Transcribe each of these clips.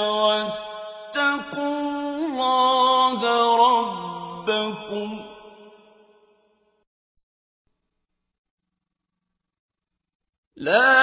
واتقوا الله ربكم. لا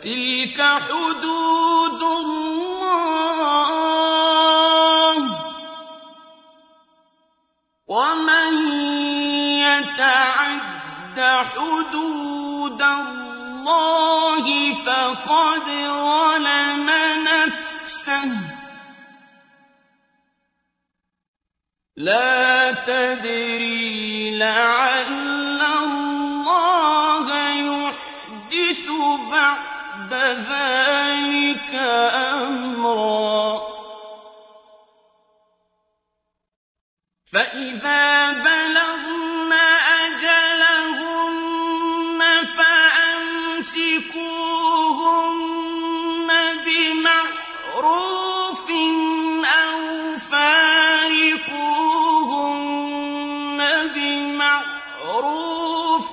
وَتِلْكَ حُدُودُ اللَّهِ ۚ. وَمَن يَتَعَدَّ حُدُودَ اللَّهِ فَقَدْ ظَلَمَ نَفْسَهُ ۚ. لَا تَدْرِي لَعَلَّ بَعْدَ ذَٰلِكَ أَمْرًا. فَإِذَا بَلَغْنَ أَجَلَهُنَّ فَأَمْسِكُوهُنَّ بِمَعْرُوفٍ أَوْ فَارِقُوهُنَّ بِمَعْرُوفٍ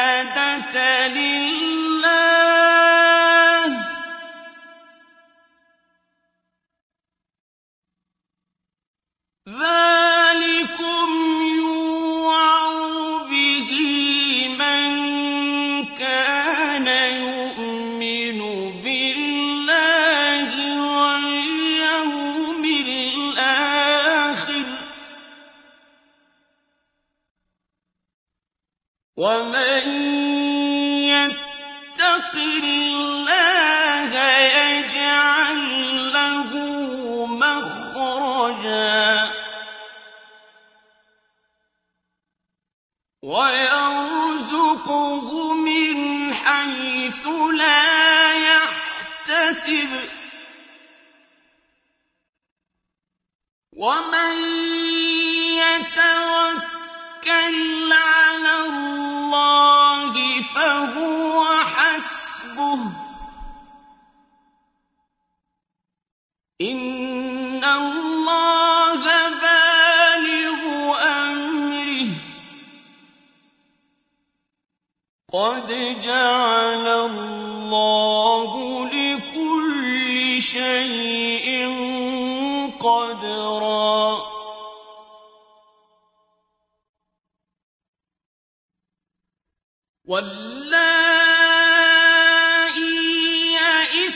وَمَن يَتَّقِ اللَّهَ يَجْعَل لَّهُ مَخْرَجًا وَيَرْزُقْهُ مِنْ حَيْثُ لَا يَحْتَسِبُ ۚ فَهُوَ حَسْبُهُ ۚ. إِنَّ اللَّهَ بَالِغُ أَمْرِهِ ۚ. قَدْ جَعَلَ اللَّهُ لِكُلِّ شَيْءٍ قَدْرًا. وَاللَّائِي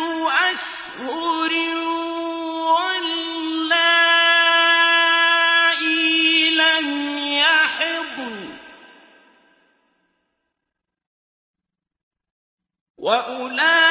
أَشْهُرٍ ۖ وَاللَّائِي لَمْ يَحِضْنَ ۚ وَأُولَاتُ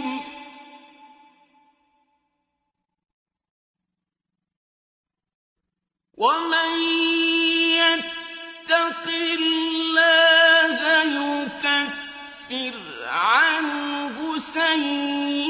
إِلَيْكُمْ ۚ وَمَن يَتَّقِ اللَّهَ يُكَفِّرْ عَنْهُ سَيِّئَاتِهِ.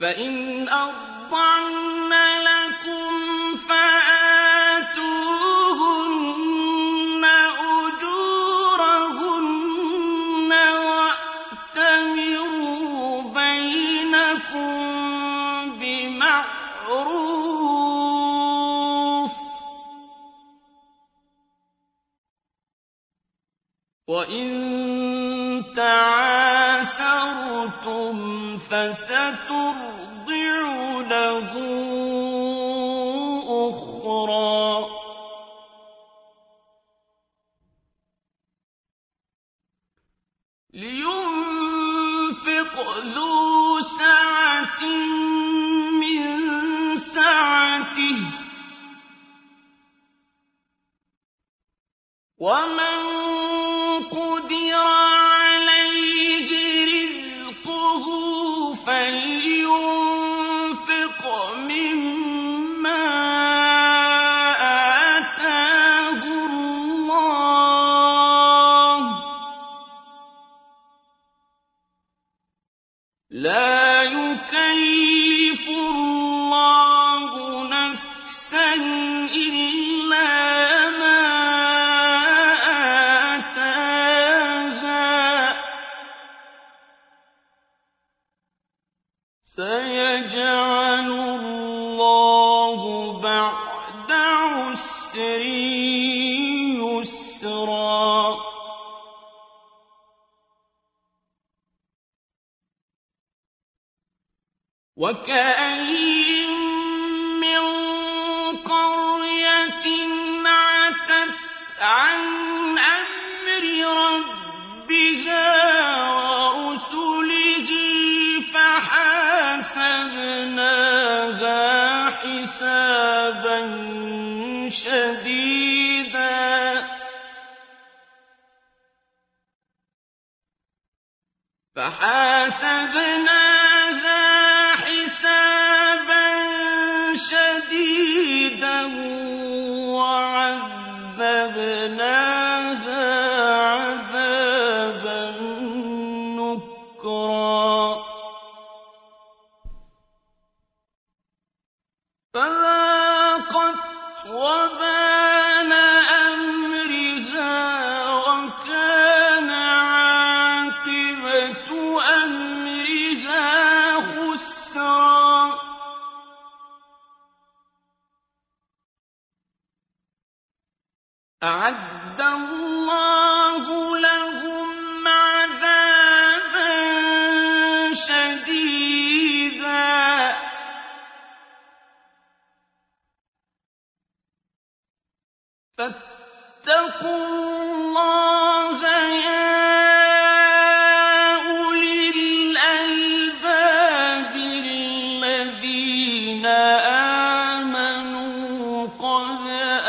فَإِنْ أَرْضَعْنَ لَكُمْ فَآتُوهُنَّ أُجُورَهُنَّ وَأْتَمِرُوا بَيْنَكُم بِمَعْرُوفٍ ۖ وَإِن تَعَاسَرْتُمْ فَسَتُرْضِعُ لَهُ لَا يُكَلِّفُ اللَّهُ نَفْسًا إِلَّا مَا آتَاهَا ۚ. سَيَجْعَلُ اللَّهُ بَعْدَ عُسْرٍ يُسْرًا. وَكَأَيِّن مِّن قَرْيَةٍ عَتَتْ عَنْ أَمْرِ رَبِّهَا وَرُسُلِهِ فَحَاسَبْنَاهَا حِسَابًا شَدِيدًا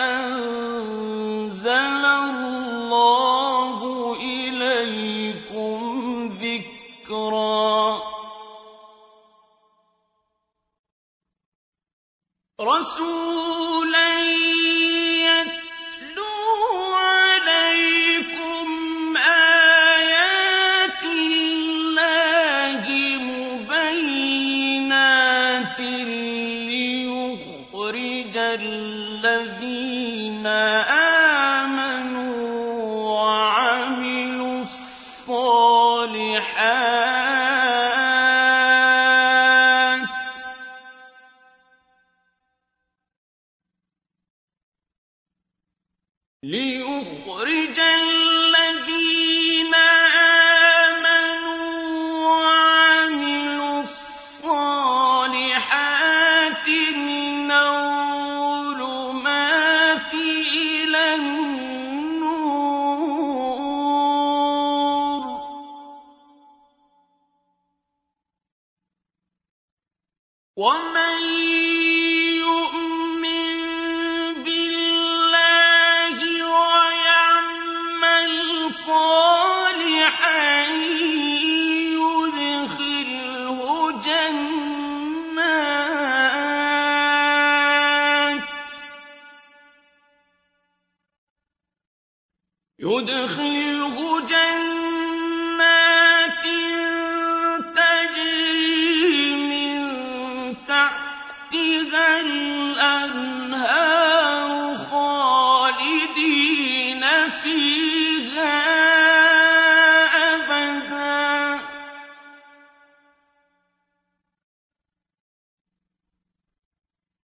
أَنزَلَ اللَّهُ إِلَيْكُمْ ذِكْرًا. رَّسُولًا يَتْلُو عَلَيْكُمْ آيَاتِ اللَّهِ مُبَيِّنَاتٍ لِّيُخْرِجَ الْأَنْهَارُ خَالِدِينَ فِيهَا أَبَدًا ۖ.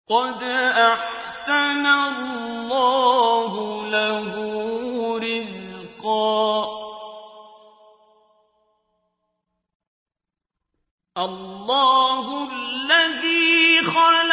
قَدْ أَحْسَنَ اللَّهُ لَهُ رِزْقًا. اللَّهُ الَّذِي خَلَقَ